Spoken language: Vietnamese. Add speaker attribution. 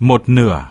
Speaker 1: một nửa.